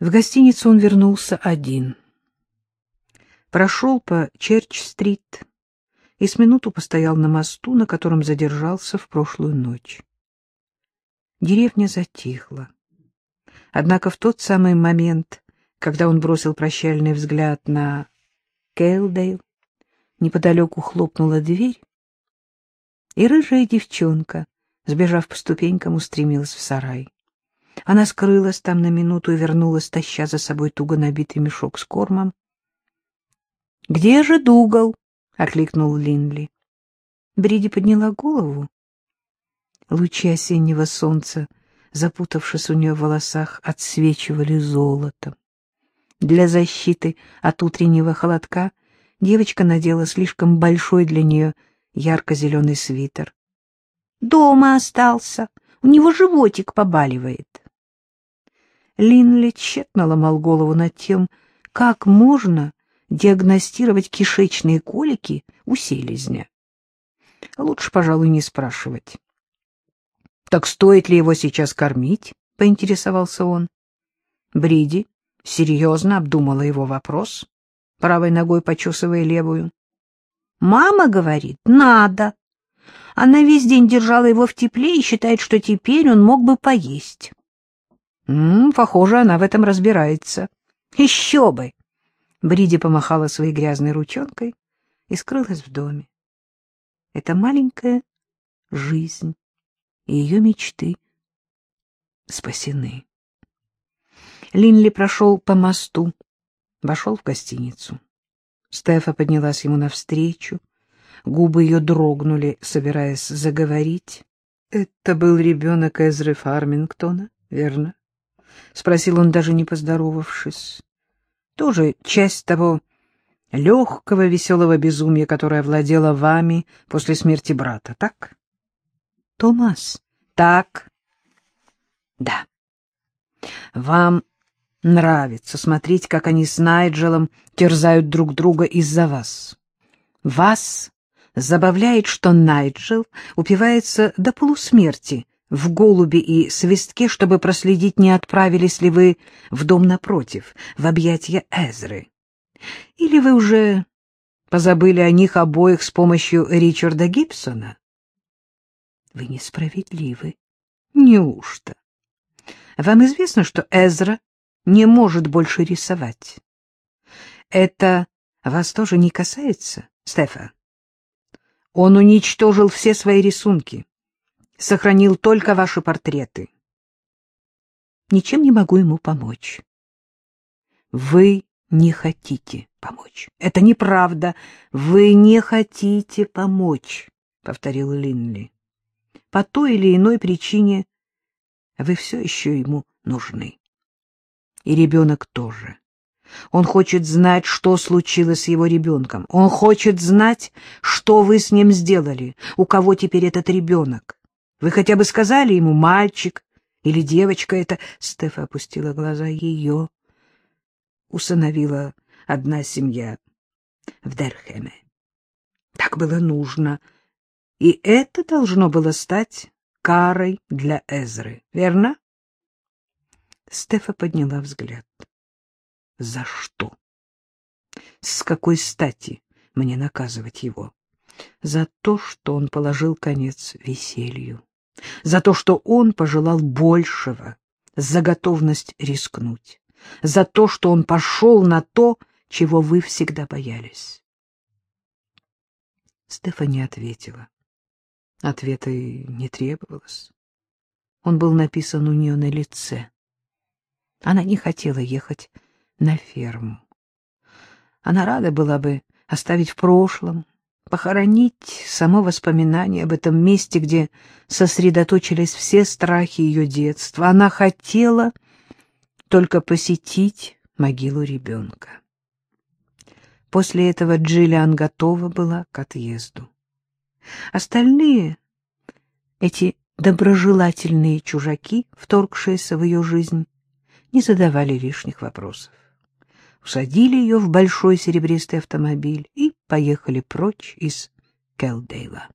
В гостиницу он вернулся один. Прошел по Черч-стрит и с минуту постоял на мосту, на котором задержался в прошлую ночь. Деревня затихла. Однако в тот самый момент, когда он бросил прощальный взгляд на Кейлдейл, неподалеку хлопнула дверь, и рыжая девчонка, сбежав по ступенькам, устремилась в сарай. Она скрылась там на минуту и вернулась, таща за собой туго набитый мешок с кормом. — Где же Дугал? — окликнул Линли. Бриди подняла голову. Лучи осеннего солнца, запутавшись у нее в волосах, отсвечивали золотом. Для защиты от утреннего холодка девочка надела слишком большой для нее ярко-зеленый свитер. — Дома остался, у него животик побаливает. Линли тщетно ломал голову над тем, как можно диагностировать кишечные колики у селезня. Лучше, пожалуй, не спрашивать. — Так стоит ли его сейчас кормить? — поинтересовался он. Бриди серьезно обдумала его вопрос, правой ногой почесывая левую. — Мама говорит, надо. Она весь день держала его в тепле и считает, что теперь он мог бы поесть. М -м, похоже, она в этом разбирается. Еще бы! Бриди помахала своей грязной ручонкой и скрылась в доме. Это маленькая жизнь и ее мечты спасены. Линли прошел по мосту, вошел в гостиницу. Стефа поднялась ему навстречу. Губы ее дрогнули, собираясь заговорить. Это был ребенок Эзры Фармингтона, верно? — спросил он, даже не поздоровавшись. — Тоже часть того легкого, веселого безумия, которое владело вами после смерти брата, так? — Томас, так? — Да. — Вам нравится смотреть, как они с Найджелом терзают друг друга из-за вас. Вас забавляет, что Найджел упивается до полусмерти в голуби и свистке, чтобы проследить, не отправились ли вы в дом напротив, в объятия Эзры. Или вы уже позабыли о них обоих с помощью Ричарда Гибсона? Вы несправедливы. Неужто? Вам известно, что Эзра не может больше рисовать? Это вас тоже не касается, Стефа? Он уничтожил все свои рисунки сохранил только ваши портреты. Ничем не могу ему помочь. Вы не хотите помочь. Это неправда. Вы не хотите помочь, — повторил Линли. По той или иной причине вы все еще ему нужны. И ребенок тоже. Он хочет знать, что случилось с его ребенком. Он хочет знать, что вы с ним сделали, у кого теперь этот ребенок. Вы хотя бы сказали ему, мальчик или девочка это? Стефа опустила глаза. Ее усыновила одна семья в Дерхеме. Так было нужно. И это должно было стать карой для Эзры, верно? Стефа подняла взгляд. За что? С какой стати мне наказывать его? За то, что он положил конец веселью за то, что он пожелал большего, за готовность рискнуть, за то, что он пошел на то, чего вы всегда боялись. Стефани ответила. Ответа и не требовалось. Он был написан у нее на лице. Она не хотела ехать на ферму. Она рада была бы оставить в прошлом похоронить само воспоминание об этом месте, где сосредоточились все страхи ее детства. Она хотела только посетить могилу ребенка. После этого Джиллиан готова была к отъезду. Остальные, эти доброжелательные чужаки, вторгшиеся в ее жизнь, не задавали лишних вопросов усадили ее в большой серебристый автомобиль и поехали прочь из Келдейла.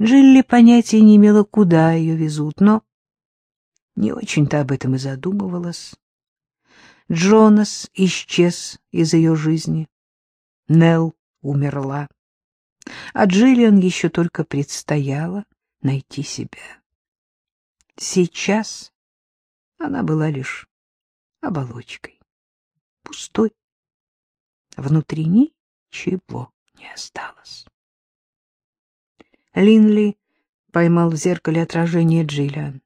Джилли понятия не имела, куда ее везут, но не очень-то об этом и задумывалась. Джонас исчез из ее жизни. Нелл умерла. А Джиллиан еще только предстояло найти себя. Сейчас она была лишь оболочкой, пустой. Внутри ничего не осталось. Линли поймал в зеркале отражение Джиллиан.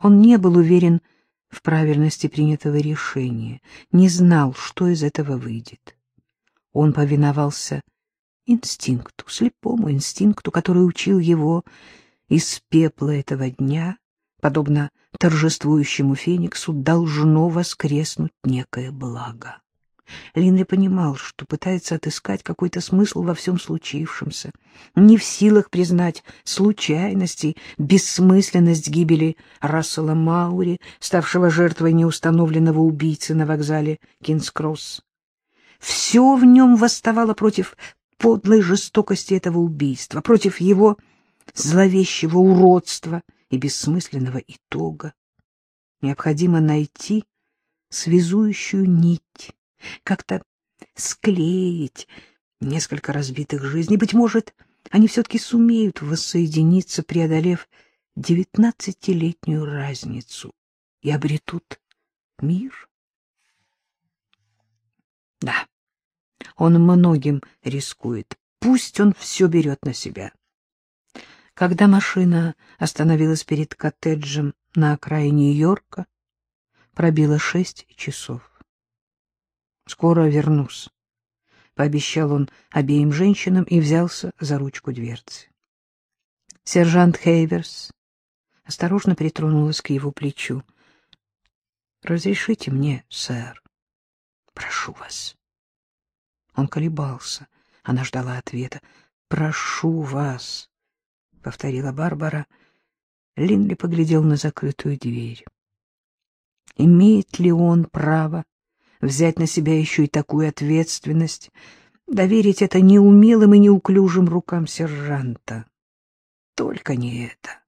Он не был уверен в правильности принятого решения, не знал, что из этого выйдет. Он повиновался инстинкту, слепому инстинкту, который учил его из пепла этого дня, подобно торжествующему фениксу, должно воскреснуть некое благо. Линли понимал, что пытается отыскать какой-то смысл во всем случившемся, не в силах признать случайности, бессмысленность гибели Рассела Маури, ставшего жертвой неустановленного убийцы на вокзале Кингс-Кросс. Все в нем восставало против подлой жестокости этого убийства, против его зловещего уродства и бессмысленного итога. Необходимо найти связующую нить, как-то склеить несколько разбитых жизней. Быть может, они все-таки сумеют воссоединиться, преодолев девятнадцатилетнюю разницу, и обретут мир. Да, он многим рискует. Пусть он все берет на себя. Когда машина остановилась перед коттеджем на окраине Нью-Йорка, пробило шесть часов. Скоро вернусь, — пообещал он обеим женщинам и взялся за ручку дверцы. Сержант Хейверс осторожно притронулась к его плечу. — Разрешите мне, сэр. Прошу вас. Он колебался. Она ждала ответа. — Прошу вас, — повторила Барбара. Линли поглядел на закрытую дверь. Имеет ли он право взять на себя еще и такую ответственность, доверить это неумелым и неуклюжим рукам сержанта. Только не это,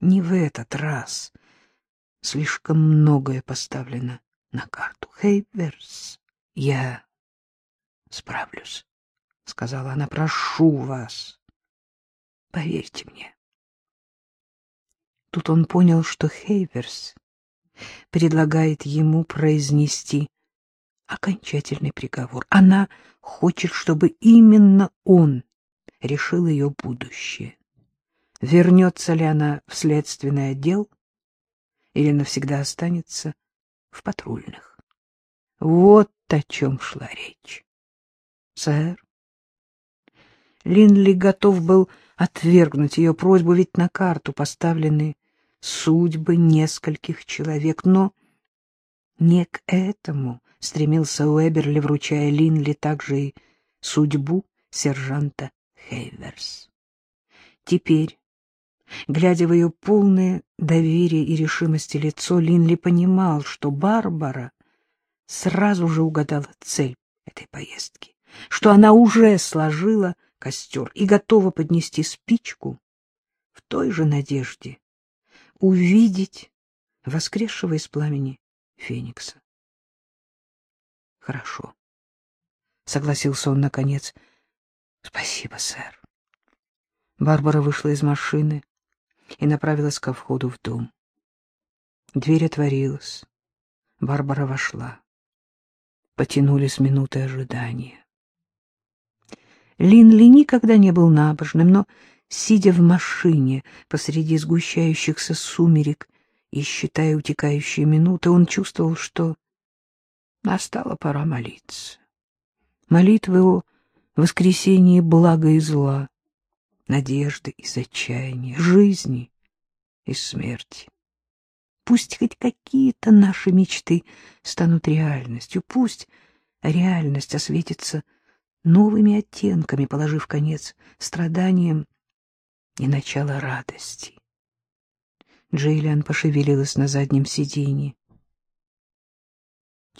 не в этот раз. Слишком многое поставлено на карту. Хейверс, я справлюсь, — сказала она, — прошу вас, поверьте мне. Тут он понял, что Хейверс предлагает ему произнести окончательный приговор. Она хочет, чтобы именно он решил ее будущее. Вернется ли она в следственный отдел или навсегда останется в патрульных? Вот о чем шла речь. Сэр, Линли готов был отвергнуть ее просьбу, ведь на карту поставлены судьбы нескольких человек, но не к этому стремился Уэберли, вручая Линли также и судьбу сержанта Хейверс. Теперь, глядя в ее полное доверие и решимости лицо, Линли понимал, что Барбара сразу же угадала цель этой поездки, что она уже сложила костер и готова поднести спичку в той же надежде увидеть воскресшего из пламени Феникса. Хорошо. Согласился он наконец. Спасибо, сэр. Барбара вышла из машины и направилась ко входу в дом. Дверь отворилась. Барбара вошла. Потянулись минуты ожидания. Линли никогда не был набожным, но, сидя в машине посреди сгущающихся сумерек и считая утекающие минуты, он чувствовал, что Настала пора молиться. Молитвы о воскресении блага и зла, надежды и отчаяния, жизни и смерти. Пусть хоть какие-то наши мечты станут реальностью, пусть реальность осветится новыми оттенками, положив конец страданиям и начало радости. Джейлиан пошевелилась на заднем сиденье.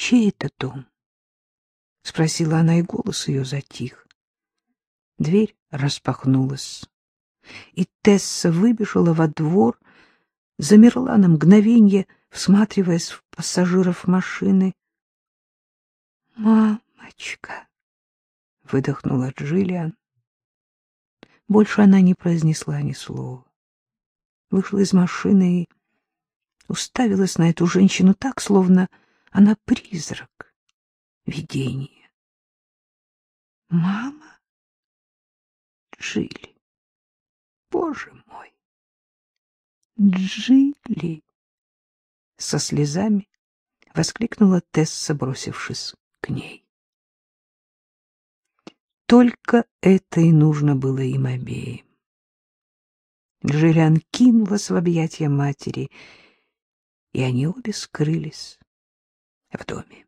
Чей это дом? — спросила она, и голос ее затих. Дверь распахнулась, и Тесса выбежала во двор, замерла на мгновенье, всматриваясь в пассажиров машины. «Мамочка!» — выдохнула Джиллиан. Больше она не произнесла ни слова. Вышла из машины и уставилась на эту женщину так, словно она призрак, видение. «Мама? Джилли! Боже мой! Джилли!» Со слезами воскликнула Тесса, бросившись к ней. Только это и нужно было им обеим. Джиллиан кинулась в объятия матери, и они обе скрылись в доме.